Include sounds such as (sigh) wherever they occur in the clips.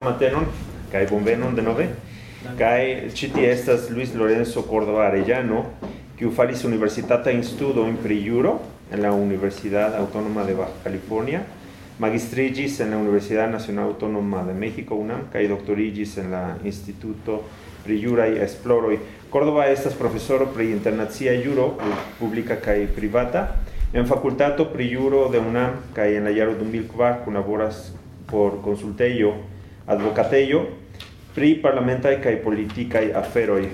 matenon kai bonvenon de nove. Kai ci estas Luis Lorenzo Cordova Arellano kiu faris universitata in in pri juro en la Universidad Autónoma de Baja California magistrigis en la Universidad Nacional Autónoma de México UNAM kai doctorigis en la Instituto pri y Esploroj Cordova estas profesoro pri internacia juro publika kai privata. En facultato pri juro de UNAM kai en la Yaro 2004 colaboras por consultello advocatejo pri parlamentaj kaj politikaj aferoj.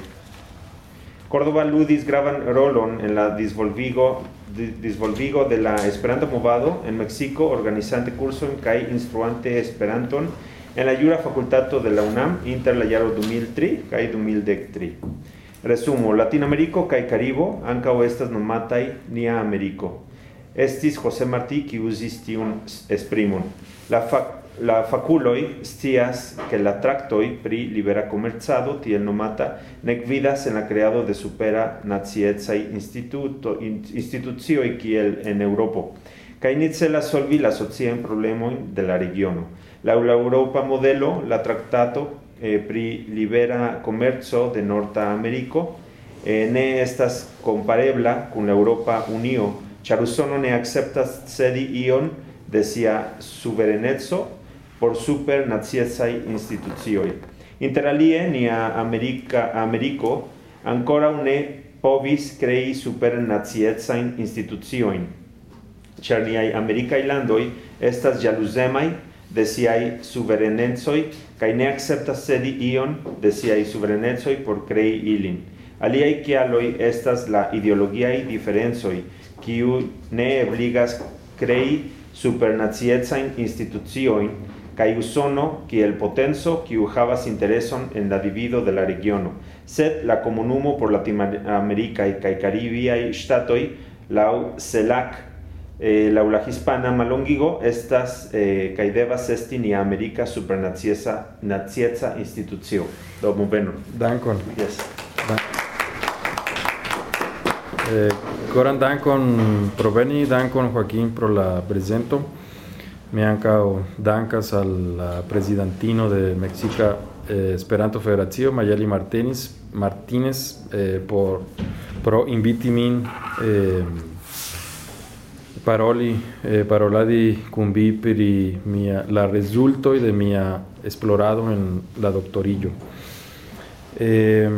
Córdoba ludis gravan rolon en la disvolvigo, disvolvigo de la Esperanto movado en México, organizante curson kaj instruante Esperanton en la Jura Facultato de la UNAM inter la jaro 2003 kaj 2013. Resumo, Latinoamerico kaj Caribo ankaŭ estas nomataj nia Ameriko. Estis José Martí qui usis tiun esprimon. La fac la faculoi stias che la tractoi pri libera commerciado tiel nomata nec vidas en la creado de supera naziezai instituto instituzioi kiel en Europo. Ca inizie la solvi la socien problemoi de la regiono. La Europa modelo la tractato eh, pri libera commercio de Norta Americo eh, ne estas comparebla con la Europa Unio. Charusono ne acceptas sedi ion de sia por super naziesai institucioi. Interalie nia America, Americo ancora une povis crei super naziesain institucioin, char niai Americae landoi estas jalusemai de siai suverenenzoi cae ne acceptas sedi ion de siai suverenenzoi por crei ilin. Aliai cialoi estas la ideologiai diferenzoi, kiu ne ebligas crei supernazietsain institucioin, usono ki el potenzo ki havas intereson en la divido de la regiono. Sed la comunumo por Latinoamérica y kai Caribia y statoi la CELAC eh, la ula hispana malongigo estas eh, kai devas esti ni América supernaziesa naziesa institucio. Do beno dankon. Yes. Da eh, Coran dankon proveni dankon Joaquín pro la presento mi ankaŭ dankas al la prezidantino de Mexica eh, Esperanto Federacio Mayeli Martínez Martínez eh, por pro inviti min eh, paroli eh, paroladi vi pri mia la rezulto de mia esplorado en la doctorillo. Eh,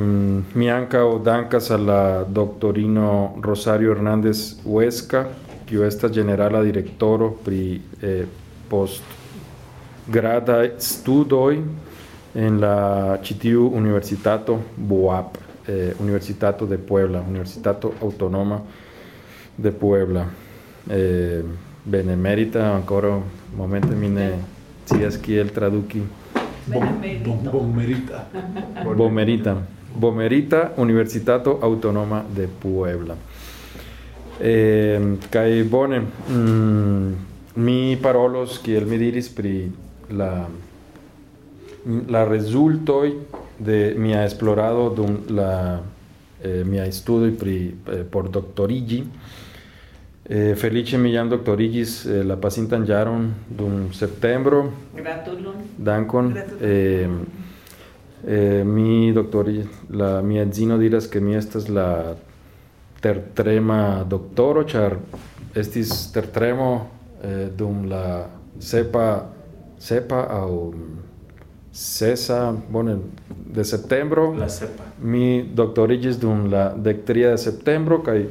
mi ankaŭ dankas al la doctorino Rosario Hernández Huesca kiu estas generala direktoro pri eh, post grada studoi en la citiu universitato BUAP, eh, Universitato de Puebla, Universitato Autonoma de Puebla. Eh, benemerita, ancora momento mine cias kiel traduki. Bomerita. Bomerita. Bomerita, Universitato Autonoma de Puebla. Eh, kai bone, mm, mi parolos kiel mi diris pri la la resultoi de mia esplorado dum la eh, mia studio pri eh, por doctorigi. Eh, felice mi jam doctorigis eh, la pasintan jaron dum septembro. Gratulon. Dankon. Eh, eh, mi doctori la mia zino diras que mi estas la tertrema doctoro char estis tertremo eh, dum la sepa sepa au sesa bueno de septembro La cepa. mi doctorigis dum la dectria de septembro kai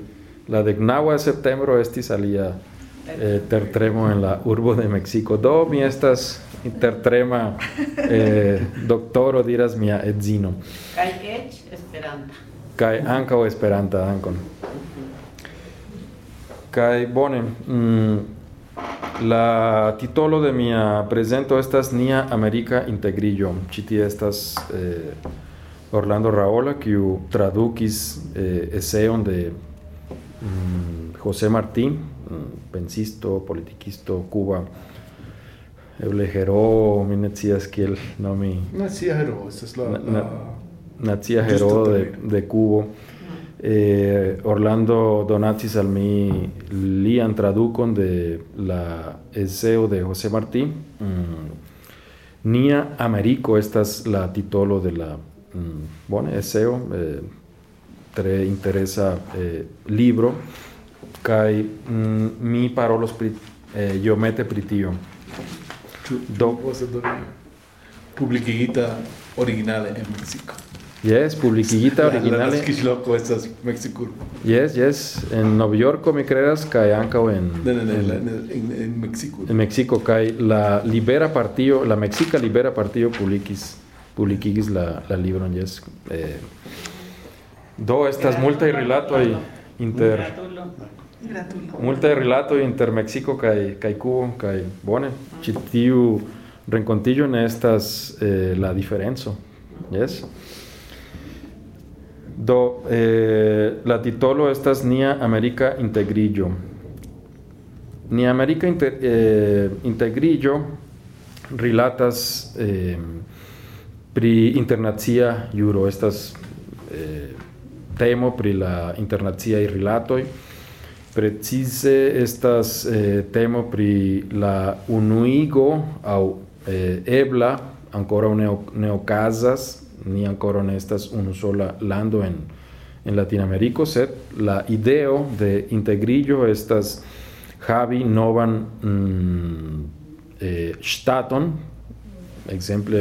la decnaua de septembro estis alia eh, tertremo en la urbo de Mexico do mi estas tertrema eh, (laughs) doctoro diras mia edzino kaj eĉ Esperanta. Kai ankaŭ esperanta dankon kai bone mm, La titolo de mia presento estas Nia America Integrillo. Ĉi estas eh, Orlando Raola, kiu tradukis eh, eseon de mm, José Martín, mm, pensisto, politikisto, Cuba. Eble hero, mi ne scias kiel nomi. Nacia hero, esta es la... La- Justo hero de, de Cubo. Eh, Orlando donatis al mi lian tradukon de la eseo de José Martí. Mm. Nia Americo, estas la titolo de la mm, bone eseo eh, tre interesa eh, libro kai mm, mi parolos pri eh, io mete pri tio Do publicigita originale en Mexico. Yes. La loco estas Mexico. Yes, yes, en Nueva York mi creas kai anca en No, no, no, en, en Mexico. En Mexico kai la Libera Partio, la Mexica Libera Partio publicis publicigis la la libron yes. Eh, do estas multa y relato y inter Multa de relato inter Mexico kai kai Cuba kai bone citiu rencontillo en estas eh, la diferenzo yes Do eh, la titolo estas Nia America Integrillo. Nia America inter, eh, Integrillo rilatas eh, pri internacia juro, estas eh, temo pri la internacia rilatoj. Precize estas eh, temo pri la unuigo au eh, ebla ancora neo, neocasas ni ancora ne estas unu sola lando en en Latinoamerico set la ideo de integrillo estas havi novan mm, eh,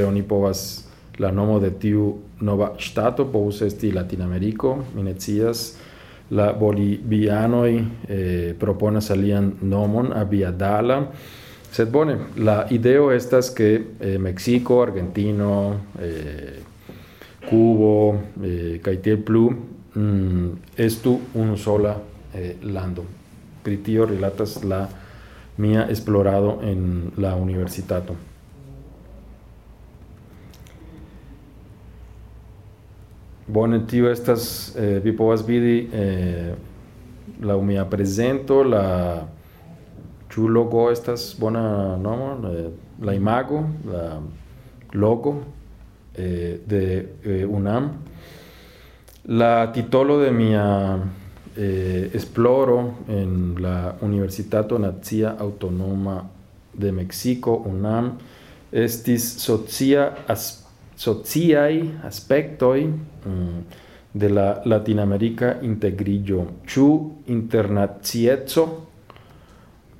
oni povas la nomo de tiu nova stato povus esti Latinoamerico minecias la bolivianoi eh, proponas alian nomon abiadala sed bone la ideo estas que eh, Mexico Argentino eh, Cubo eh, kai plu mm, estu un sola eh, lando. Pritio relatas la mia esplorado en la universitato. Bone, tio estas eh, vi povas vidi eh, la mia presento la logo estas bona nomo eh, la imago la logo eh, de eh, UNAM. La titolo de mia eh, esploro en la Universitato Nazia Autonoma de Mexico UNAM estis socia aspecto sociai aspectoi mm, de la Latinoamerica integrillo. Chu internazietzo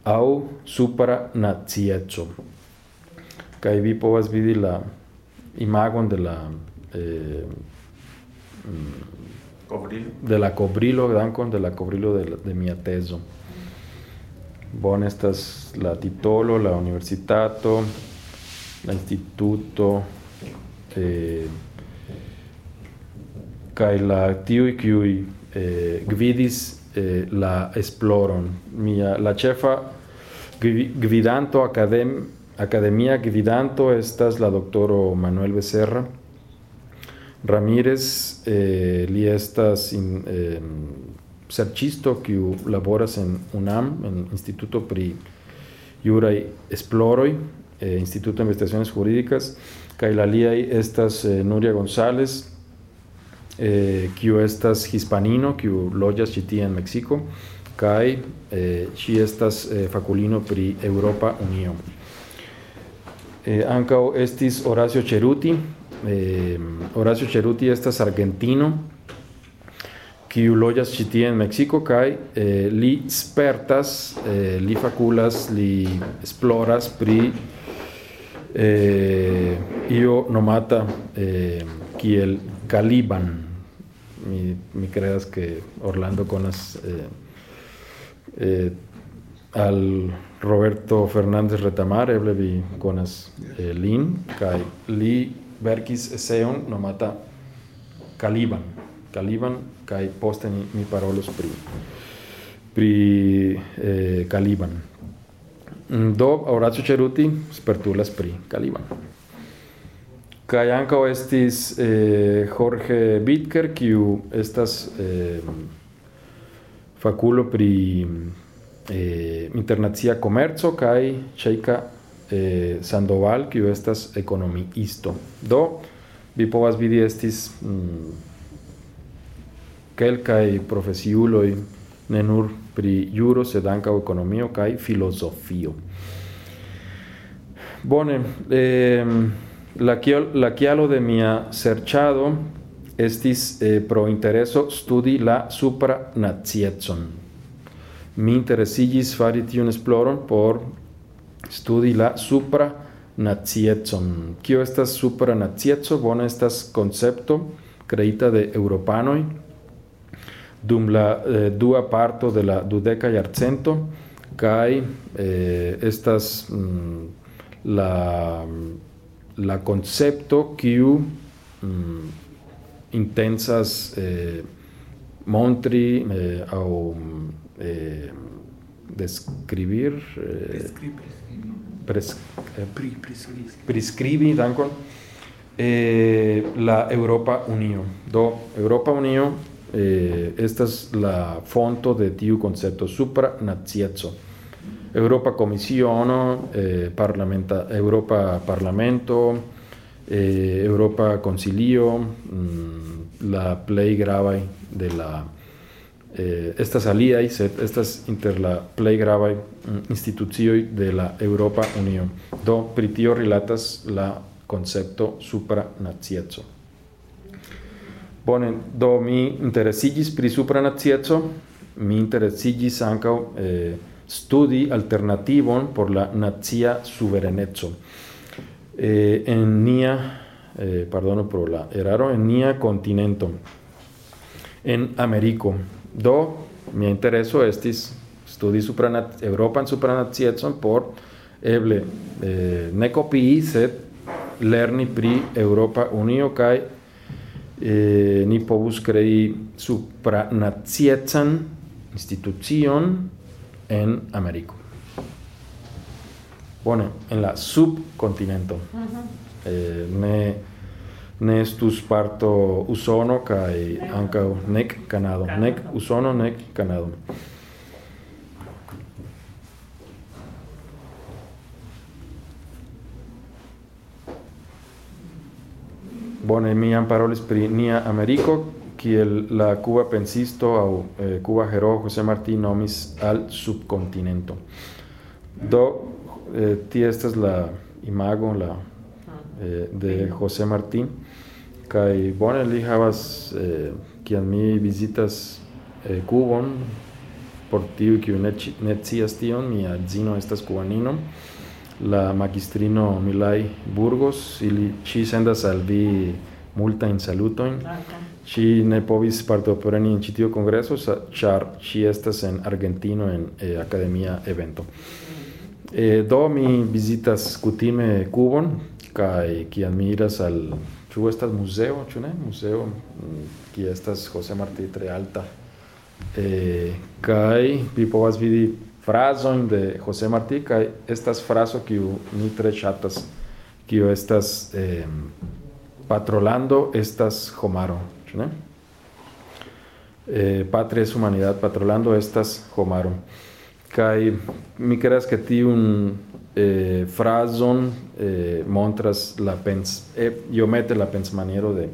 au supranazietzo kai vi povas vidi la imagon de la eh, mm, cobrilo de la cobrilo dankon de la cobrilo de, la, de mia teso bon estas la titolo la universitato la instituto eh, kai la tiu qui eh, gvidis eh, la esploron mia la chefa gvidanto academ academia gvidanto estas la doctoro Manuel Becerra Ramírez eh, estas in eh, laboras en UNAM en Instituto pri Jurai Esploroi eh, Instituto de Investigaciones Jurídicas. Kai la estas eh, Nuria González eh estas hispanino kiu loĝas ĉi en Meksiko kai eh estas eh, fakulino pri Europa Unio eh ankaŭ estis Horacio Ceruti eh Horacio Ceruti estas argentino. Kiu loĝas ĉi en kai eh, li spertas eh, li fakulas li esploras pri. Eh, io nomata eh, kiel Caliban mi, mi creas que Orlando conas eh, eh, al Roberto Fernández Retamar, eble vi konas eh, lin, kai li verkis eseon nomata Caliban, Caliban kai poste ni, mi parolos pri pri eh, Caliban. Mm, do Horacio Ceruti spertulas pri Caliban. Kai ankaŭ estis eh, Jorge Bitker, kiu estas eh, fakulo pri eh, internacia komerco kaj Cheika eh, Sandoval, kiu estas ekonomiisto. Do vi povas vidi estis mm, kelkaj profesiuloj ne nur pri juro, sed ankaŭ ekonomio kaj filozofio. Bone, eh, la, kiol, la kialo de mia serĉado estis eh, pro intereso studi la supranaciecon mi interesigis fari tiun esploron por studi la supra naziecon. Kio estas supra nacieco? Bona estas koncepto kreita de Europanoj dum la eh, dua parto de la dudeca jarcento kaj eh, estas mm, la la concepto kiu mm, intensas eh, montri eh, au eh, describir eh, pres, eh, prescribi. dankon eh, la Europa Unio. Do Europa Unio eh, estas la fonto de tiu concepto supranacieco. Europa Comisiono, eh, parlamenta, Europa Parlamento, eh, Europa Concilio, mm, la play gravaj de la eh, estas aliaj, sed estas inter la plej gravaj mm, institucioj de la Europa Unio. Do pri tio rilatas la koncepto supranacieco. Bone, do mi interesiĝis pri supranacieco, mi interesiĝis ankaŭ eh, studi alternativon por la nacia suvereneco. Eh, en nia, eh, pardono la eraro, en nia continento, en Americo. Do, mia intereso estis studi supranat Europan supranaciecon por eble eh, ne kopii, sed lerni pri Europa Unio kaj eh, ni povus krei supranaciecan institucion en Americo. Bone, en la subcontinento. Eh, ne ne estus parto Usono kaj ankaŭ nek Kanado, nek Usono nek Kanado. Bone, mi parolis pri nia Ameriko, kiel la Cuba pensisto aŭ eh, Cuba heroo José Martí nomis al subcontinento. Do eh, tie estas la imago la Eh, de José Martín. Kai bone li havas eh, kiam mi vizitas eh, Kubon por tiu kiu ne, ne scias tion mia edzino estas kubanino la magistrino Milai Burgos ili ci sendas al vi multajn salutojn. Ci ne povis partopreni en ĉi tiu kongreso ĉar ci estas en Argentino en eh, akademia evento. Mm-hmm. Eh, do mi visitas kutime Kubon kaj kiam mi iras al ĉu estas muzeo, ĉu ne? Muzeo mm, kie estas José Martí tre alta. Eh, kaj vi povas vidi de José Martí kaj estas frazo kiu mi tre ŝatas, kiu estas eh, patrolando estas homaro, ĉu ne? Eh, patria es humanidad, patrolando estas homaro. Kai mi creas que tiun eh, frason eh, montras la pens, eh, io mete la pensmaniero de,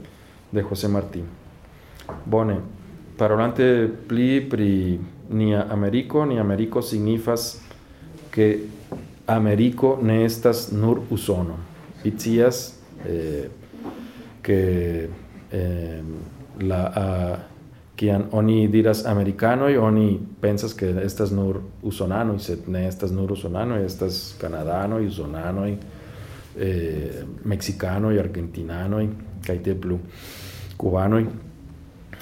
de José Martí. Bone, parolante pli pri nia Americo, ni Americo signifas que Americo ne estas nur usono. Picias eh, que eh, la kiam oni diras americanoj, oni pensas que estas nur usonanoj, sed ne estas nur usonanoj, estas kanadanoj, usonanoj, eh, mexicanoj, argentinanoj kaj tiel plu, kubanoj.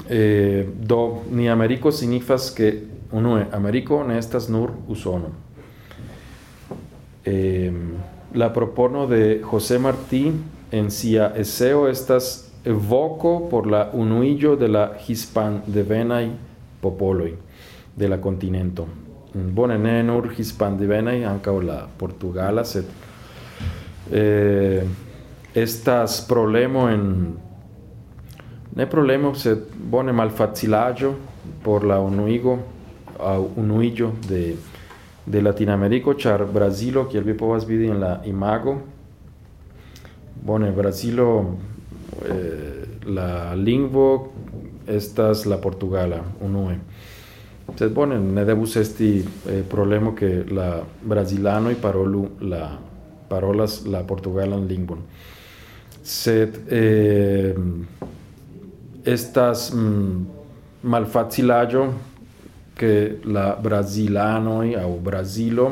Eh, do ni Americo signifas que unue Americo ne estas nur usono. Eh, la propono de José Martí en sia eseo estas voco por la unuillo de la hispan devenai popoloi de la continento. Bone, ne nur hispan devenai, ankaŭ la portugala, sed eh, estas problemo en ne problemo, sed bone malfacilaĵo por la unuigo aŭ unuiĝo de de Latinameriko, ĉar Brazilo, kiel vi povas vidi en la imago, bone, Brazilo eh, la lingvo estas la portugala unue. Sed bone, ne devus esti eh, problemo que la brazilanoj parolu la parolas la portugalan lingvon. Sed eh, estas mm, malfacilaĵo que la brazilanoj aŭ Brazilo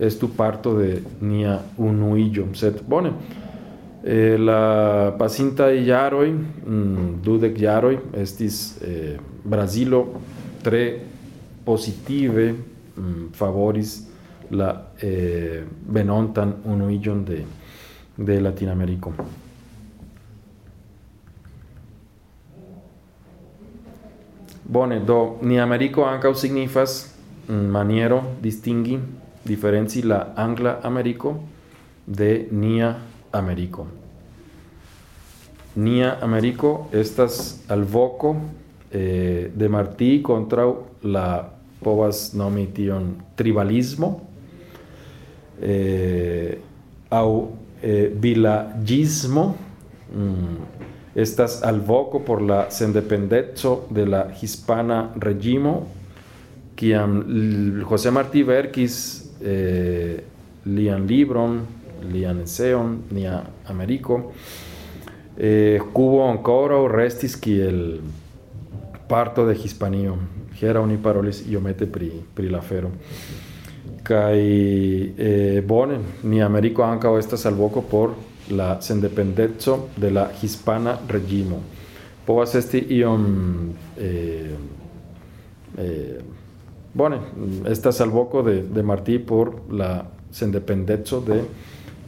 estu parto de nia unuiĝo. Sed bone, eh, la pasintaj jaroj, mm, dudek jaroj, estis eh, Brazilo tre positive mm, favoris la eh, venontan unuiĝon de, de Latinameriko. Bone, do ni Americo ankaŭ signifas mm, maniero distingi diferenci la angla Americo de nia Americo. Nia Americo estas alvoco eh, de Martí contra la povas tion tribalismo eh, au eh, villagismo mm, estas alvoco por la sendependezo de la hispana regimo kiam José Martí verkis eh, lian libron lian eseon nia Americo eh, cubo ancora restis kiel parto de Hispanio hiera oni parolis iomete pri, pri la fero kai eh, bone ni Americo ankaŭ estas alvoco por la sendependezo de la hispana regimo. Povas esti iom eh, eh, bone, estas alvoco de, de Martí por la sendependezo de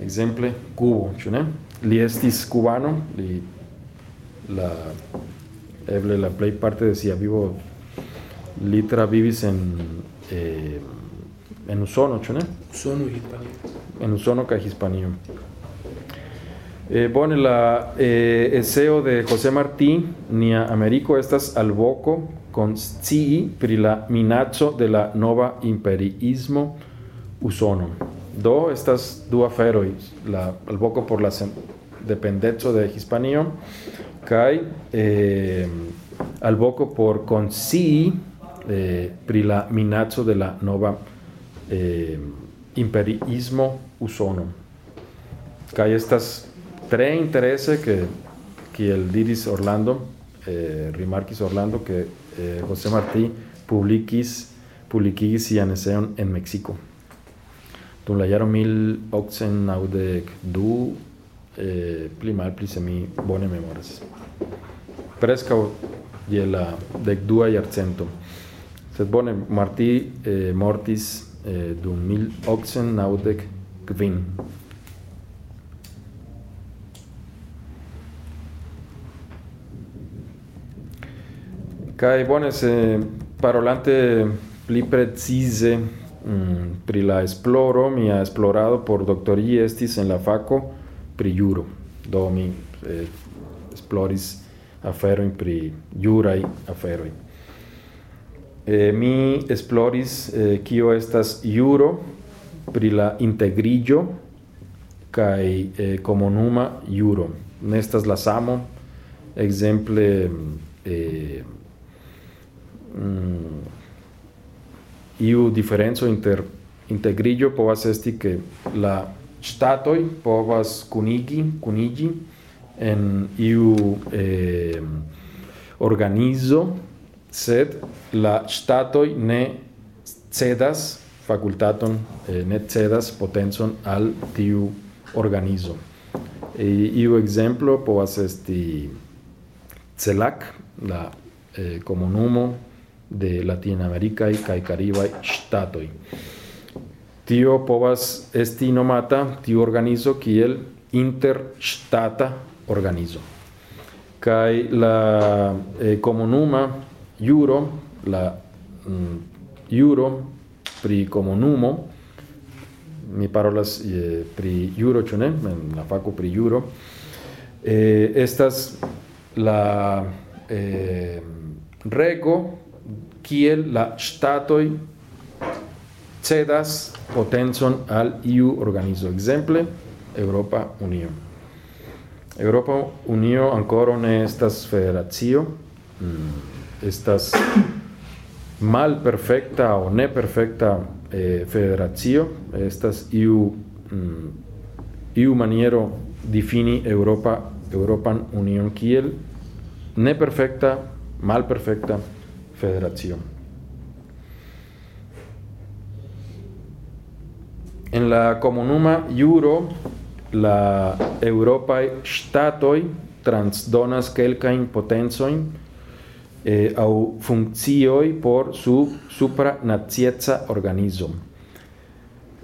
exemple Cubo, ne? Li estis cubano, li la eble la plej parte de sia vivo li travivis en eh, en Usono, ne? Usono Hispanio. En Usono kaj Hispanio. Eh, bone la eh, eseo de José Martí nia Americo estas alvoco con scii pri la minaco de la nova imperiismo usono. Do estas du aferoi, la alvoco por la dependezo de Hispanio kai eh, alvoco por con scii eh, pri la minaco de la nova eh, imperiismo usono. Kai estas tre interese que el diris Orlando eh, rimarquis Orlando que eh, José Martí publiquis publiquis sian eseon en México. Dum la jaro 1892 eh, pli malpli se mi bone memoras. presca je la dekdua jarcento. Sed bone Marti eh, mortis eh, dum 1895. Kai bone se parolante pli precise mm, pri la esploro mi ha esplorado por doctori estis en la faco pri juro do mi eh, esploris afero pri jurai afero eh, mi esploris eh, kio estas juro pri la integrillo kai eh, comunuma juro nestas la samo iu diferenzo inter integrillo povas esti che la statoi povas kunigi, kunigi en iu eh, organizo, sed la statoi ne cedas facultaton, eh, ne cedas potenson al tiu organizo. E, iu exemplo povas esti CELAC, la eh, comunumo de Latinamerica y kai Caribe statoi. Tio povas esti nomata tio organizo kiel interstata organizo. Kai la eh, komunuma juro, la mm, juro pri komunumo mi parolas eh, pri juro ĉu ne en la faco pri juro eh, estas la eh, rego kiel la statoi cedas potencon al iu organizo, Exemple, Europa Unio. Europa Unio ancora ne estas federacio, mm, estas mal perfecta o ne perfecta eh, federazio, estas iu mm, iu maniero difini Europa Europan Union kiel ne perfecta, mal perfecta, federación. En la comunuma juro la Europa statoi transdonas kelkajn potenzoin eh, au funkcioj por su supranacieca organizo.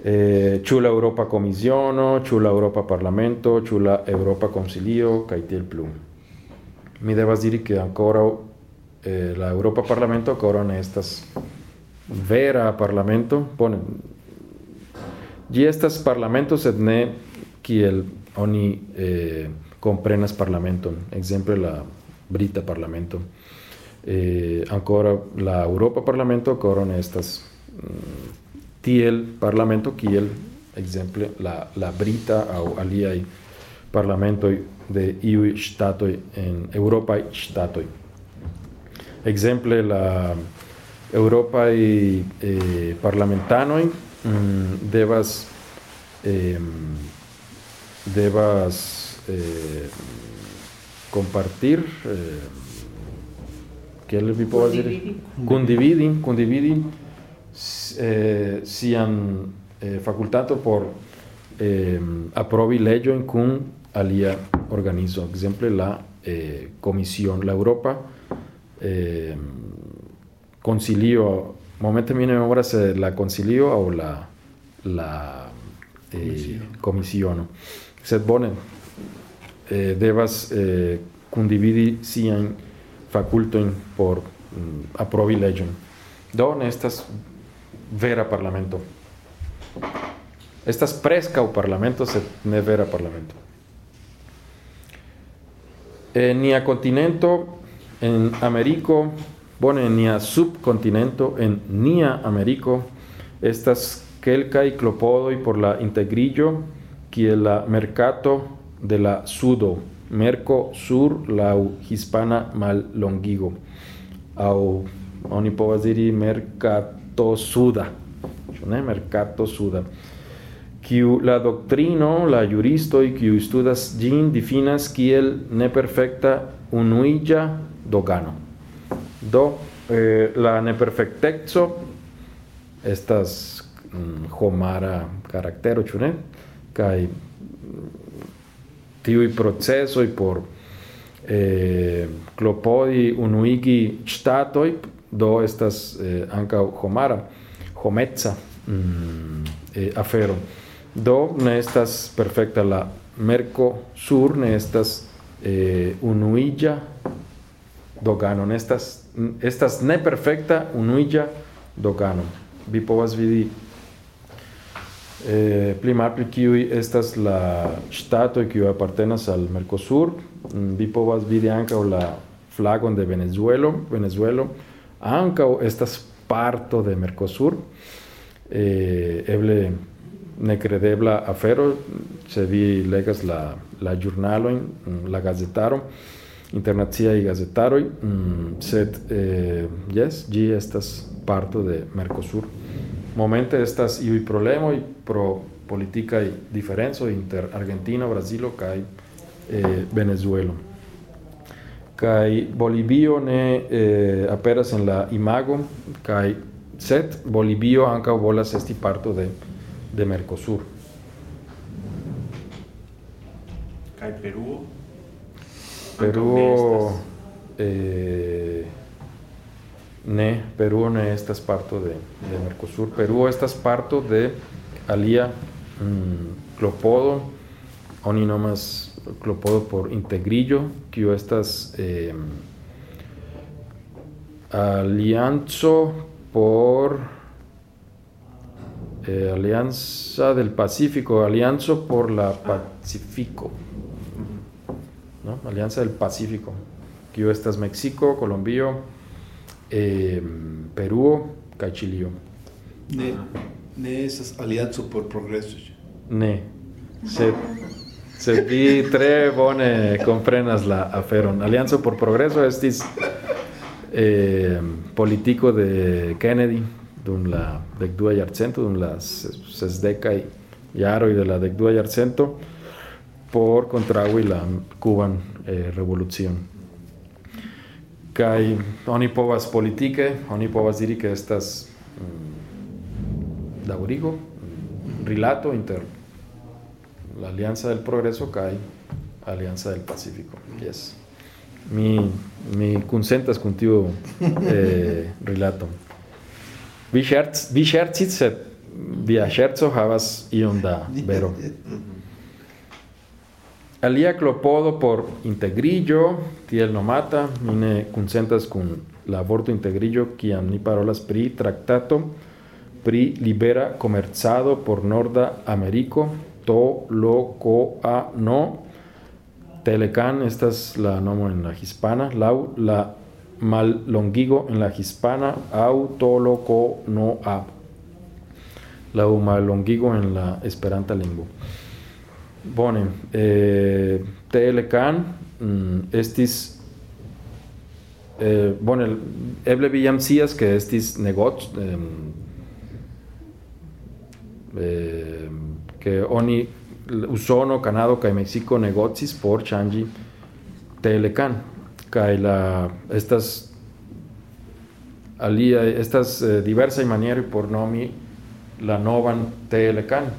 Eh, ĉu la Europa Komisiono, ĉu la Europa Parlamento, ĉu la Europa Konsilio kaj tiel plu. Mi devas diri ke ankoraŭ eh, la Europa Parlamento ne estas vera parlamento. Bone, ĝi estas parlamento sed ne kiel oni eh, comprenas parlamenton, exemple la Brita parlamento. Eh, ancora la Europa parlamento ancora ne estas mm, tiel parlamento kiel exemple la, la Brita au aliai parlamentoi de iui statoi en Europai statoi. Exemple la Europai eh, parlamentanoi mm, devas eh, devas eh, compartir eh, che vi può dire condividi condividi eh, sian eh, facultato por eh, approvi legge in cun alia organizo. Exemple la eh, comisión la Europa eh, concilio momento mi memoria se la concilio o la la eh, comisión sed bone eh, devas eh, condividi sian facultoin por mm, approvi legion. Do ne estas vera parlamento. Estas presca o parlamento sed ne vera parlamento. En nia continento en Americo, bone en nia subcontinento en nia Americo estas kelkaj klopodoj por la integrillo que la mercato de la sudo, merco sur la hispana mal longigo, au oni mercato suda, ne mercato suda. Kiu la doctrino, la juristo y kiu studas gin difinas kiel ne perfecta unuilla dogano. Do eh, la neperfectezzo estas mm, homara caractero, ĉu ne? tiu proceso por eh, clopodi unuigi do estas eh, homara hometza mm, eh, afero do ne estas perfecta la merco sur ne estas eh, doganon. Estas, estas neperfecta unuilla dogano Vi povas vidi eh, pli malpli kiuj estas la ŝtatoj kiu apartenas al Mercosur. Mm, vi povas vidi ankaŭ la flagon de Venezuelo. Venezuelo ankaŭ estas parto de Mercosur. Eh, eble nekredebla afero, se vi legas la, la ĵurnalojn, mm, la gazetaro internaciaj gazetaroj, mm, sed eh, yes, ĝi estas parto de Mercosur. Momente estas iuj problemoj pro politikaj diferenzo inter Argentino, brasilo kai eh, Venezuelo. kai Bolivio ne eh, aperas en la imago kai set Bolivio ankaŭ volas esti parto de de Mercosur. kai Peruo Perú eh, ne Perú ne estas parto de, de Mercosur. Perú estas parto de alia mm, clopodo, oni nomas clopodo por integrillo, que estas eh, alianzo por eh, Alianza del Pacífico, Alianzo por la Pacífico, ¿no? Alianza del Pacífico, que estas México, Colombia, eh, Perú kaj Chilio. Ne, ne estas alianzo por progreso. Ne. Se se vi tre bone comprenas la aferon. Alianzo por progreso estis eh, politico de Kennedy dum la decdua jarcento, dum la sesdecaj jaroj de la decdua jarcento. Por contraui la Cuban eh, revolución. Kai oni povas politike, oni povas diri que estas mm, daŭrigo, mm, rilato inter la Alianza del Progreso kaj Alianza del Pacífico. Yes. Mi mi consentas kun tiu eh, (laughs) rilato. Vi scherz, vi sed via scherzo havas iom da (laughs) vero. Alia clopodo por integrillo, tiel nomata, mi ne consentas kun la vorto integrillo, kiam ni parolas pri tractato pri libera comercado por Norda Americo, to lo co a no Telecan, estas la nomo en la hispana, lau la mal longigo en la hispana, au to lo co no a la mal longigo en la esperanta lingua. Bone, eh telecan mm, estis eh bone eble vi jam scias ke estis negoc eh, eh oni Usono, Kanado kaj mexico negocis por ŝanĝi telecan kaj la estas alia estas eh, diversaj manieroj por nomi la novan telecan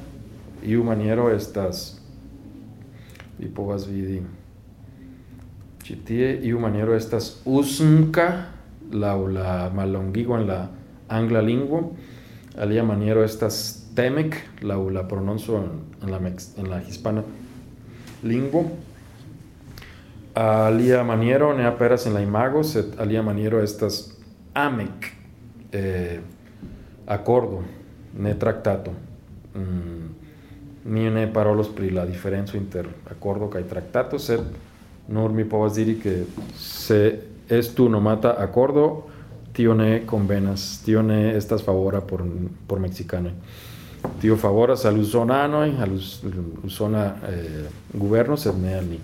Iu maniero estas vi povas vidi ĉi tie iu maniero estas usnka laŭ la mallongigo en la angla lingvo alia maniero estas Temec, la, la pronuncio en, en, la, en la hispana lingua. Alia maniero ne aperas en la imago, sed alia estas amec, eh, acordo, ne tractato. Mm, mi ne parolos pri la diferenzo inter acordo kaj tractato, sed nur mi povas diri que se estu nomata acordo, tio ne convenas, tio ne estas favora por, por mexicanoj tio favoras al usonanoj, al usona eh, governo, sed ne al ni.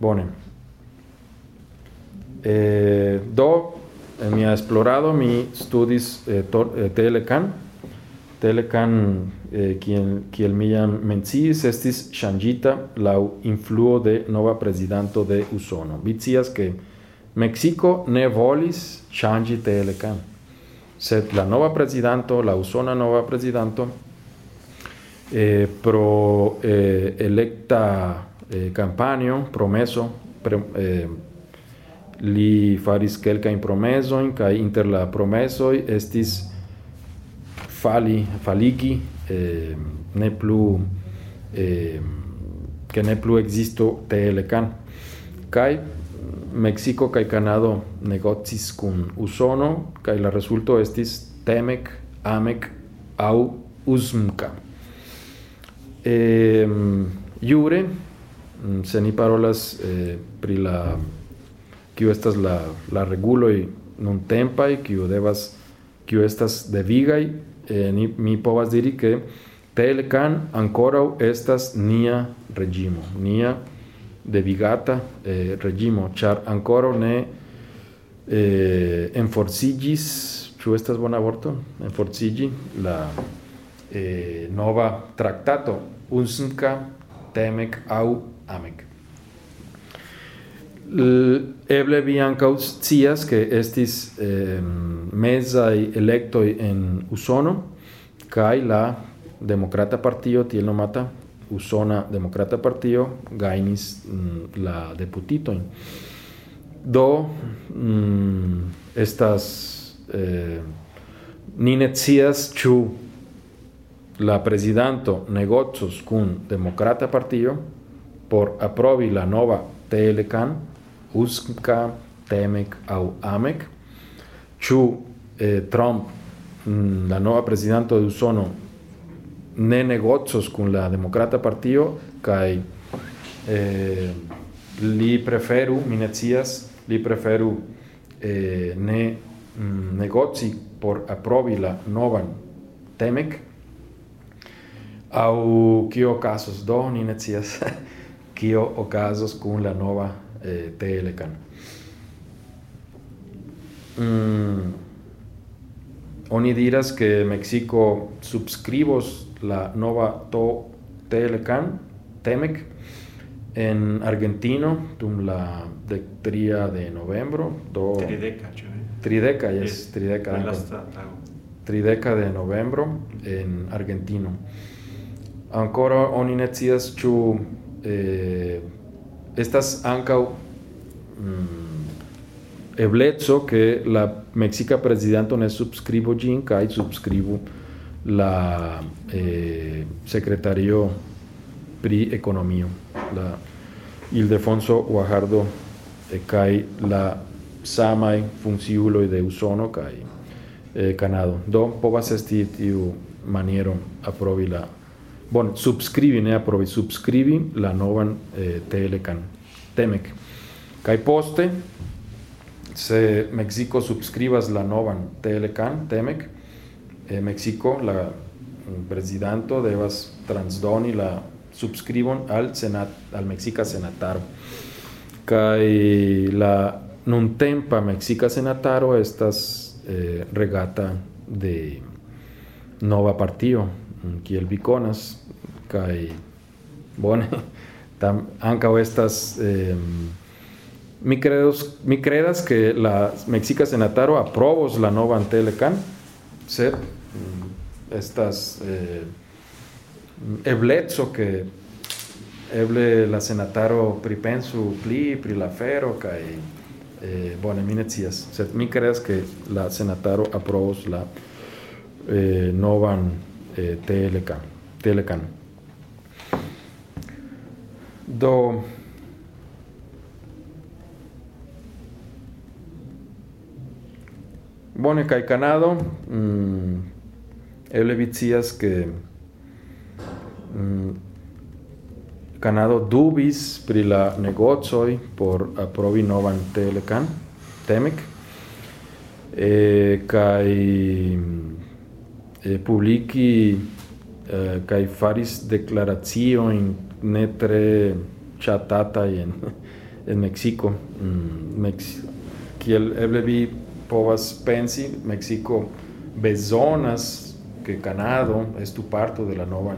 Bone. Eh, do, en mia esplorado, mi studis eh, eh, Telecan. Telecan, eh, quien, quien mi jam menciis, estis ŝanĝita laŭ influo de nova prezidanto de Usono. Vicias que Mexico ne volis ŝanĝi Telecan, sed la nova presidento, la Usona nova presidento, eh, pro eh, electa eh, campanio, promeso, pre, eh, li faris quelca in promeso, in, kai inter la promeso estis fali faligi eh, ne plu eh, che ne plu existo telecan kai Mexico kai Canado negocis kun Usono kai la resulto estis Temec, Amec au Usmca. Eh, jure mm, se ni parolas eh, pri la kiu estas la la reguloj nuntempa kiu devas kiu estas devigaj eh, mi povas diri ke Telecan ankoraŭ estas nia regimo, nia devigata eh, regimo char ancora ne eh, enforcigis ĉu estas bona vorto enforcigi la eh, nova tractato unska temec au amec eble vi ankaŭ scias ke estis eh, en Usono kaj la Demokrata Partio tiel nomata usona democrata partio gainis mm, la deputito do mm, estas eh, ni necias chu la presidento negocios kun democrata partio por aprobi la nova telecan uska, temek au amek. chu eh, Trump, mm, la nova presidente de Usono, ne negocios con la democrata Partio kai eh, li preferu, minecias li preferu eh, ne mm, negoci por aprobi la novan temec au kio casos do ni necias (laughs) kio okazos kun la nova eh, telecan mm, oni diras que Mexico subscribos la nova to telecan Temec. En argentino, tum la de tria de novembro, do Trideca, trideca, yes, trideca, trideca de novembro en argentino. Ancora oni ne scias ĉu eh, estas ankaŭ mm, ebleco que la mexica presidento ne subscribo ĝin kaj subscribu la eh, secretario pri economio, la Ildefonso Guajardo eh, kaj la samaj funkciuloj de Usono kaj eh, Canado. Do povas esti tiu maniero aprobi la bon subscribi ne aprobi subscribi la novan eh, Telecan Temec. Kaj poste se Mexico subscribas la novan Telecan Temec, eh, Mexico la mm, presidento devas transdoni la subscribon al senat al Mexica senataro. Kaj la nuntempa Mexica senataro estas eh, regata de nova partio, mm, kiel vi konas, kaj bone (laughs) tam ankaŭ estas eh, mi credos mi credas que la Mexica senataro aprobos la novan Telecan, sed mm, estas eh, ebleco que eble la senataro pripensu pli pri la fero kaj eh, bone mi ne sed mi credas que la senataro aprobos la eh, novan eh. Telecan. Do Bone mm, eble vi scias que mm, Kanado dubis pri la negocoj por aprobi novan Telecan Temec eh, kaj eh, publiki eh, kaj faris deklaraciojn ne tre ŝatataj en (laughs) en Mexico. Mm, Mex kiel eble vi povas pensi, Mexico bezonas que Canado es estu parto de la nova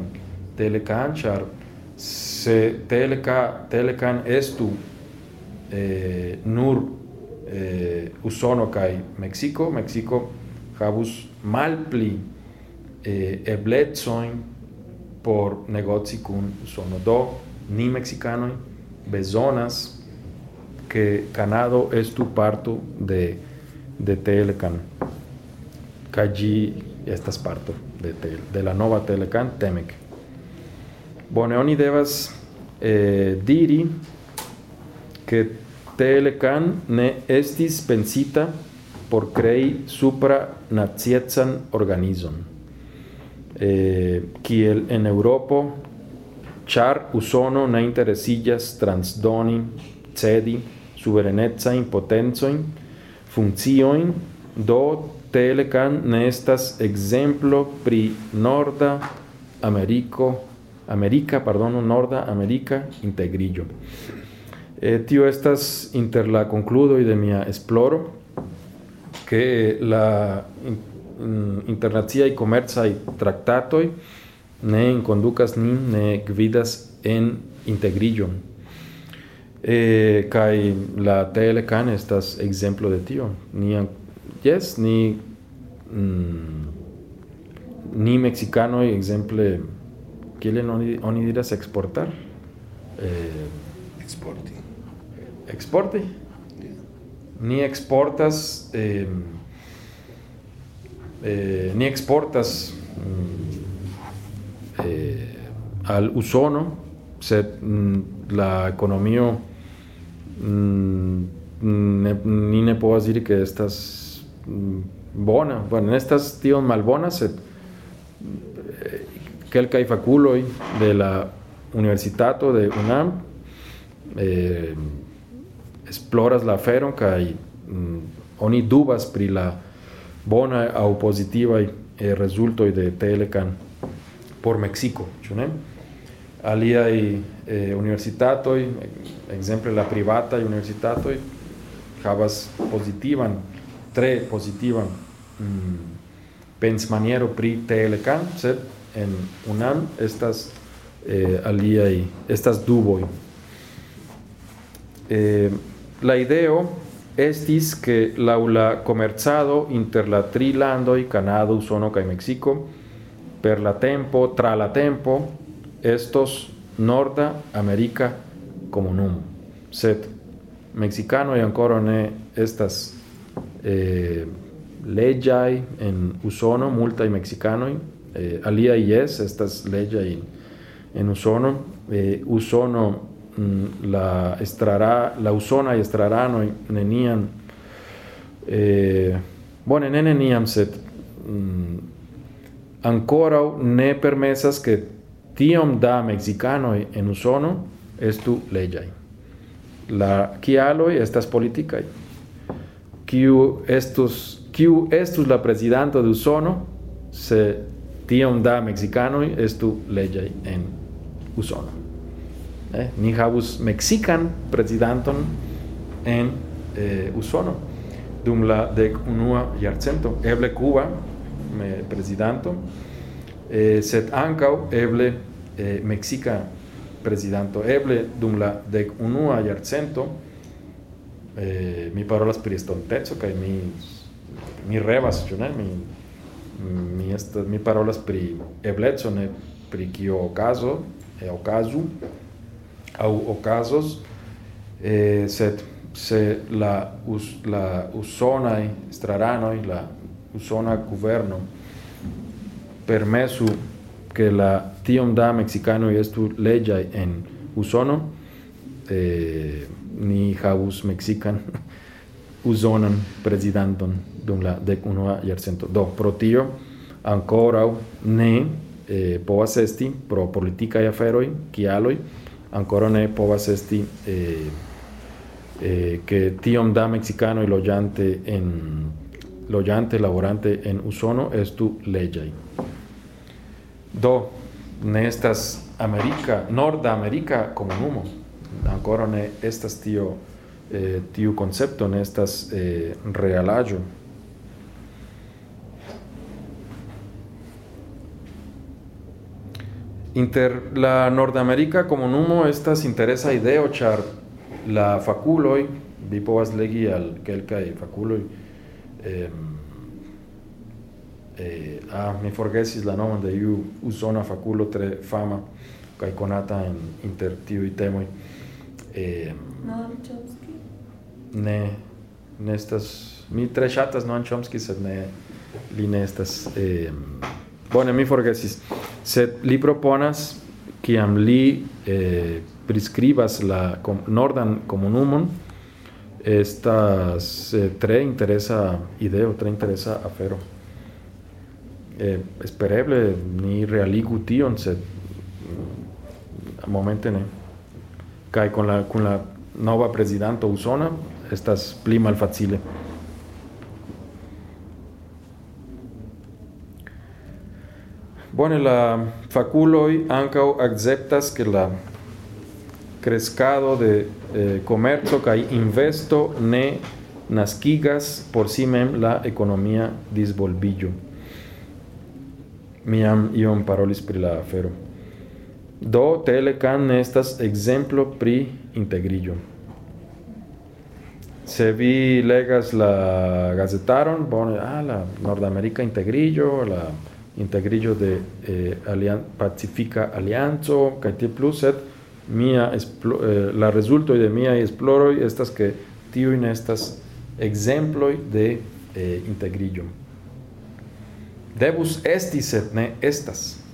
telekan ĉar se teleka es estu eh, nur eh, Usono kaj Mexico Mexico havus malpli eblecojn por negoci kun Usono do ni mexicanoj bezonas que Canado estu parto de de Telecan. Kaj estas parto de, tel, de la nova Telecan Temec. Bone, oni devas eh, diri que Telecan ne estis pensita por crei supra naciecan organizon. Eh, en Europo, char usono ne interesillas transdoni, cedi, suverenezzain, potenzoin, funkcioin, do Telecan ne estas exemplo pri Norda Americo, America, pardono, Norda America integrillo. Eh, tio estas inter la concludo de mia esploro que la in, in, internacia y comerza y tractatoi ne conducas nin ne gvidas en integrillo. Eh, kai la Telecan estas exemplo de tio. Ni yes, ni mm, ni mexicano exemple kiel oni oni diras exportar. Eh, Exporti. exporte. Ni exportas eh, eh, ni exportas mm, eh, al usono. Sed mm, la economio mm, ne, ni ne povas diri que estas bona bueno estas tio malbona sed eh, kelkaj fakuloj de la universitato de UNAM eh, esploras la aferon kaj mm, oni dubas pri la bona aŭ pozitivaj eh, rezultoj de Telecan por Mexico, ĉu ne? Aliaj eh, universitatoj, la privataj universitatoj havas pozitivan, tre pozitivan mm, pensmaniero pri Telecan, sed en UNAM estas eh, aliai estas duboi. Eh, la ideo estis que laula comerzado inter la tri Canado, Usono kaj Mexico per la tempo tra la tempo estos Norda America comunum. Sed mexicano y ancora ne estas eh, en Usono, multa y mexicano, eh, alia yes, estas legiai en Usono, eh, Usono la estrara, la Usona y estrarano nenian, eh, bueno, ne neniam, sed mm, ancora ne permesas que tiom da mexicano en Usono estu legiai. La kialoi estas politicai. Kiu estus kiu estus la presidento de Usono se tiom da mexicanoi estu legiai en Usono. eh, ni havus mexican presidenton en eh, Usono dum la dec unua iarcento eble Cuba me presidanto eh, sed ancau eble eh, mexica presidanto eble dum la dec unua iarcento eh, mi parolas pri estonteco kaj mi mi revas ĉu ne? Mi mi estas mi parolas pri ebleco ne pri kio okazo e okazu au ocasos eh, sed se la us, la usona straranoi la usona governo permesu che la tiom da mexicano estu leja en usono eh, ni havus mexican (laughs) usonan presidenton dum la dec unua iarcento. Do, pro tio, ancora ne eh, povas esti pro politicae aferoi, cialoi, ancora ne povas esti eh, eh, que tiom da mexicano y loyante en loyante laborante en usono estu lejai. Do, ne estas America, Norda America comunumo. Ancora ne estas tio eh, concepto, ne estas eh, realaggio. Inter la Nordamerica comunumo estas interesa ideo, char la faculoi, vi povas legi al faculoi, eh, eh, ah, mi forgesis la nomon de iu usona faculo tre fama kaj konata en inter tiuj temoj. Eh, Noam Chomsky. ne, ne estas, mi tre ŝatas Noam Chomsky, sed ne, li ne estas, eh, bone, mi forgesis, sed li proponas, kiam li eh, prescribas la com, nordan comunumon, estas eh, tre interesa ideo, tre interesa afero. Eh, espereble ni realigu tion, sed mm, momente ne. Kai con la con la nova presidento Usona estas pli malfacile. Bone la faculoi ankaŭ akceptas ke la crescado de eh, comercio kai investo ne nasquigas por si mem la economia disvolvillo. Miam iom parolis pri la afero. Do telecan estas exemplo pri integrillo. Se vi legas la gazetaron, bone, ah, la Nordamerica integrillo, la integrillo de eh, Pacifica Alianzo, tie plus, esplo, eh, la resulto de mia esploro estas que tio in estas exemploi de eh, integrillo. Debus esti sed ne estas.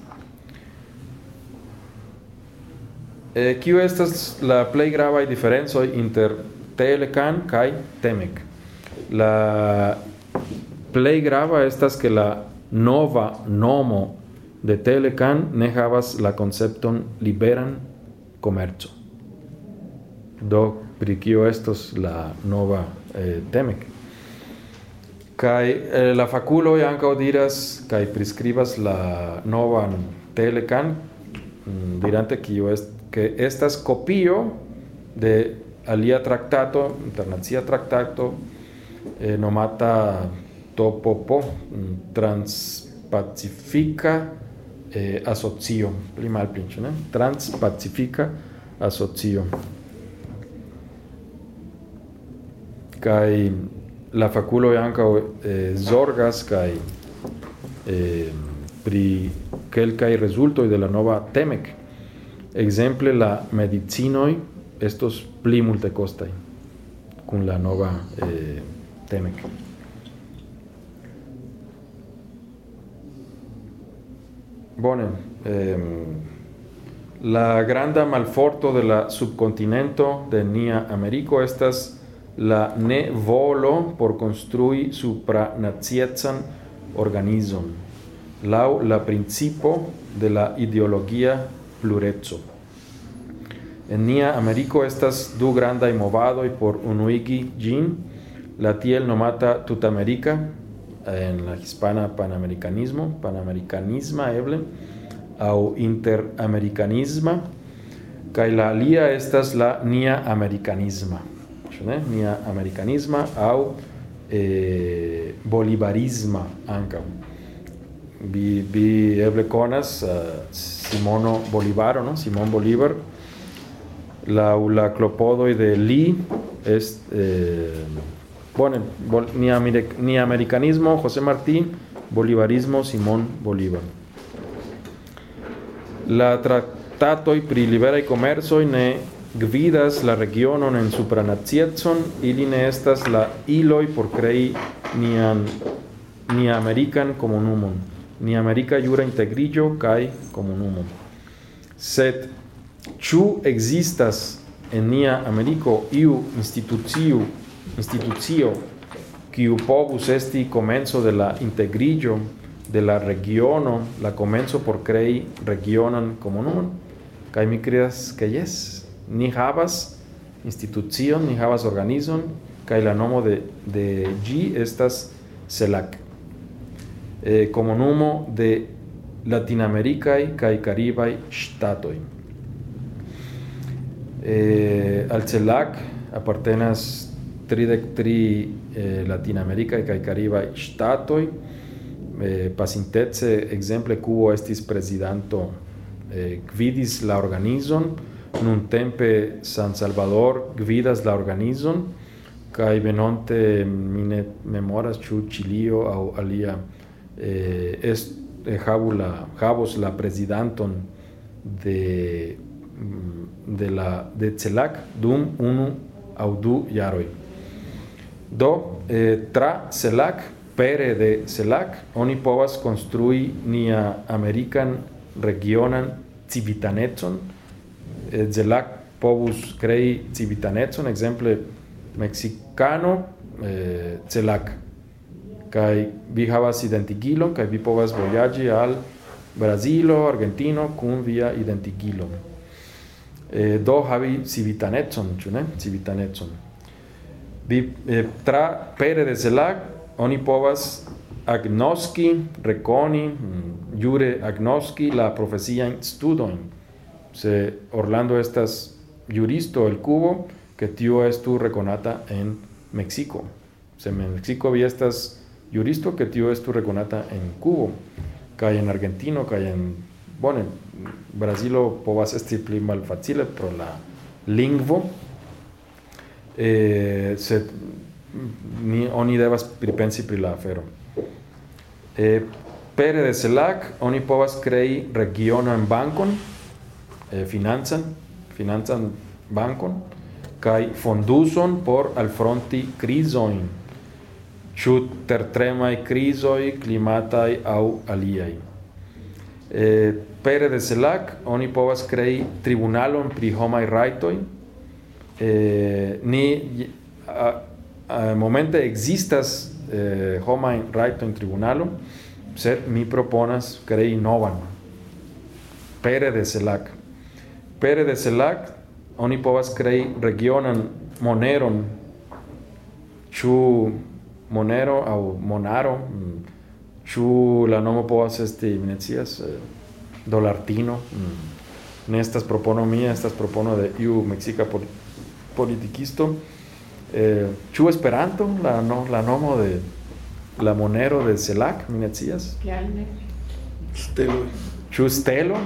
Eh, kiu estas la plej gravaj diferencoj inter Telecan kaj Temec? La plej grava estas que la nova nomo de Telecan ne havas la concepton liberan comercio. Do pri kio estos la nova eh, Temec. Kai eh, la faculo ankaŭ diras kaj priskribas la novan Telecan mm, dirante kio est que estas copio de alia tractato, internacia tractato, eh, nomata Topopo mm, Transpacifica eh, Asocio, pli malpli, ĉu ne? Transpacifica Asocio. Kaj la faculoj ankaŭ eh, zorgas kai eh, pri quel kai rezultoj de la nova Temec. exemple la medicinoj estos pli multekostaj kun la nova eh, Temec. Bone, ehm, la granda malforto de la subcontinento de nia Americo estas la ne volo por construi supranaziezan organizon, lau la principio de la ideologia plurezzo. En nia Americo estas du grandai movadoi por unuigi gin, la tiel nomata tutamerica, en la hispana panamericanismo, panamericanisma eble, au interamericanisma, kai la alia estas la nia americanisma. Ne? Nia americanisma au eh, bolivarisma anca. Vi, vi eble conas uh, Simono no? Simón Bolívar, la, clopodoi de Lee, es... Eh, ni, ni americanismo, José Martí, bolivarismo, Simón Bolívar. La tratatoi pri libera comercio ne gvidas la regionon en supranazietson, ili ne estas la iloi por crei nian ni american comunumon, ni america jura integrillo kai comunumon. Sed chu existas en nia Americo iu institucio institucio quiu povus esti comenzo de la integrillo de la regiono, la comenzo por crei regionan comunumon, kai mi creas que yes, ni havas institucion, ni havas organizon, kai la nomo de, de gi estas CELAC, eh, comunumo de Latinamericai kai Caribai statoi. Eh, al CELAC apartenas tridec tri eh, Latinamericai kai cariba statoi, eh, pasintece exemple Cubo estis presidanto eh, gvidis la organizon, nun tempe San Salvador gvidas la organizon, kai venonte mine memoras chu Chilio au alia eh, est, eh, habu la, havos la presidanton de mm, de la de CELAC dum unu au du jaroj. Do, eh, tra CELAC, pere de CELAC, oni povas construi nia American regionan civitanetson. Eh, CELAC povus crei civitanetson, exemple mexicano eh, CELAC. Kai vi havas identigilon, kai vi povas voyagi al Brasilo, Argentino kun via identigilon. Eh, do havi civitanetson, ĉu ne? Civitanecon. Tra pere de celac oni povas agnoski reconi mm, jure agnoski la profecia in studo se Orlando estas juristo el cubo que tio estu reconata en México se en México vi estas juristo que tio estu reconata en cubo. Kai en argentino kai en bueno Brasilo povas esti pli malfacile pro la lingvo eh, sed ni, oni devas pripensi pri la afero. Eh, pere de CELAC oni povas crei regionan bankon, eh, financan, financan bankon, kai fonduson por alfronti crisoin, ciu tertremai crisoi, climatai au aliai. Eh, pere de CELAC oni povas crei tribunalon pri homai raitoi, eh, ni a, a momente existas eh, homa in in tribunalo sed mi proponas crei novan pere de celac pere de celac oni povas crei regionan moneron chu monero au monaro chu la nomo povas esti minecias eh, dolartino mm. nestas propono mia estas propono de iu mexica por politiquisto eh, chu esperanto la no la nomo de la monero de Celac ¿Qué alme? Stelo. chu stelo,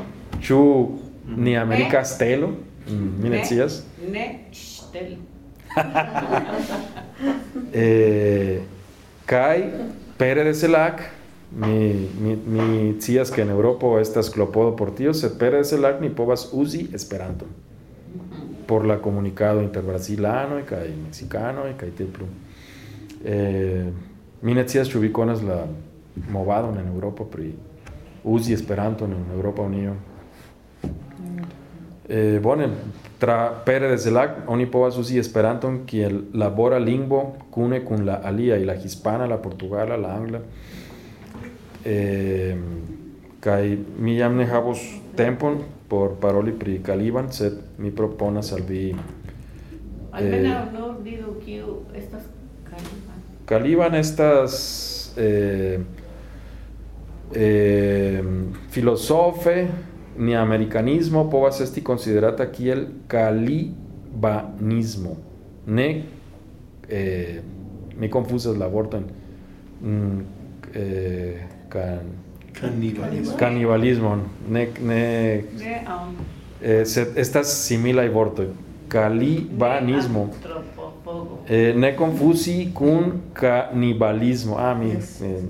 chu ni America stelo, mm, mi netzias. Ne, stel. (laughs) Eh, kai pere de Selac, mi, mi, mi cias que en Europa estas clopodo por tío, se pere de Selac ni povas usi esperanto. Por la comunicado interbrasilano y mexicano y tiel plu. Eh, mi konas la movadon en Europa pri uzi Esperanton en Europa Unio. Eh, tra pere de Zelac, oni povas uzi Esperanton kiel labora lingvo kune kun la alia, la hispana, la portugala, la angla. Eh, mi jam ne havos tempon por paroli pri Caliban, sed mi proponas al vi Almenaŭ nur diru kiu estas Caliban. Caliban estas eh, eh, filosofe ni americanismo povas esti considerata kiel calibanismo. Ne eh, mi confusas la vorton mm, eh, can, Canibalismo. canibalismo. Ne, aŭ eh, estas similaj vortoj. Calibanismo. ne antropofogo. Eh, ne confusi kun canibalismo. Ah, mi. Eh,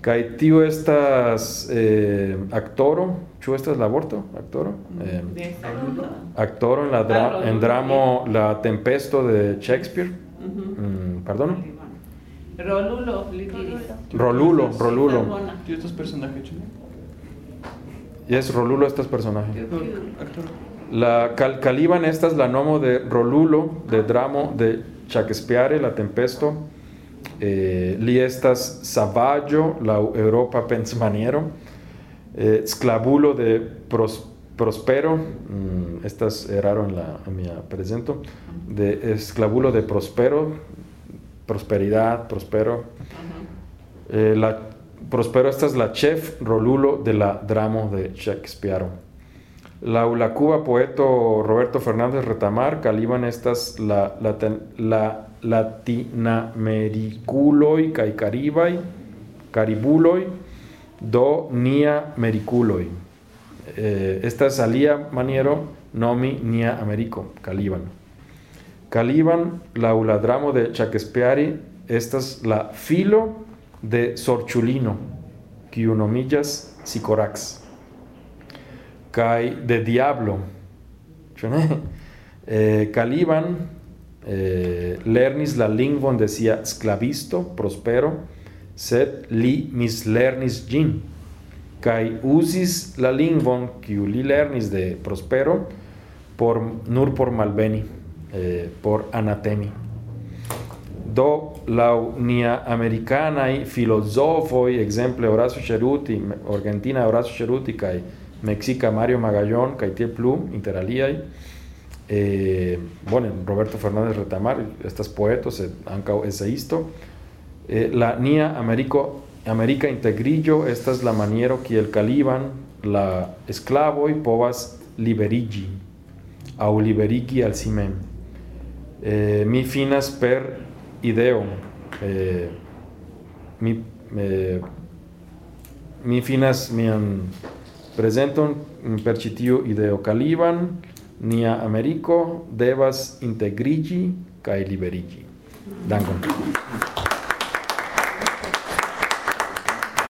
kai tio estas eh, actoro, ĉu estas la vorto? Actoro? Eh, De saludo. actoro en la dra Ah, en dramo La Tempesto de Shakespeare. Mm, pardono? Rolulo. Rolulo, Rolulo. ¿Tío estos personajes, chico? Yes, Rolulo estas personajes. La cal Caliban estas la nomo de Rolulo de dramo de Shakespeare La Tempesto. Eh, li estas savaggio la Europa pensmaniero. Eh, sclavulo de pros, Prospero, mm, estas eraro en la en presento, de esclavulo de Prospero, prosperidad, Prospero. Eh, la Prospero esta es la chef rolulo de la dramo de Shakespeare. La la Cuba poeto Roberto Fernández Retamar, Caliban estas la, la, la latinamericuloi kai caribai, caribuloi, do nia mericuloi. Eh, esta es alia maniero nomi nia Americo, Caliban. Caliban, la uladramo de Shakespeare, estas la filo de Sorchulino, kiu nomiĝas Sicorax. Kai de Diablo. (laughs) Eh, Caliban eh, lernis la lingvon de sia sklavisto Prospero, sed li mislernis ĝin kaj uzis la lingvon kiu li lernis de Prospero por nur por malbeni, eh, por anatemi. Do lau nia americanai filosofoi, exemple Horacio Ceruti, Argentina Horacio Ceruti, kai Mexica Mario Magallón, kai tie plu, inter aliai, eh, bueno, Roberto Fernández Retamar, estas poetos, eh, ancao eseisto, eh, la nia Americo, America integrillo, estas la maniero kiel Caliban, la esclavoi povas liberigi, au al si mem. eh, mi finas per ideon. Eh, mi eh, mi finas mian presenton per citiu ideo. Caliban nia Americo devas integrigi kaj liberigi. Dankon.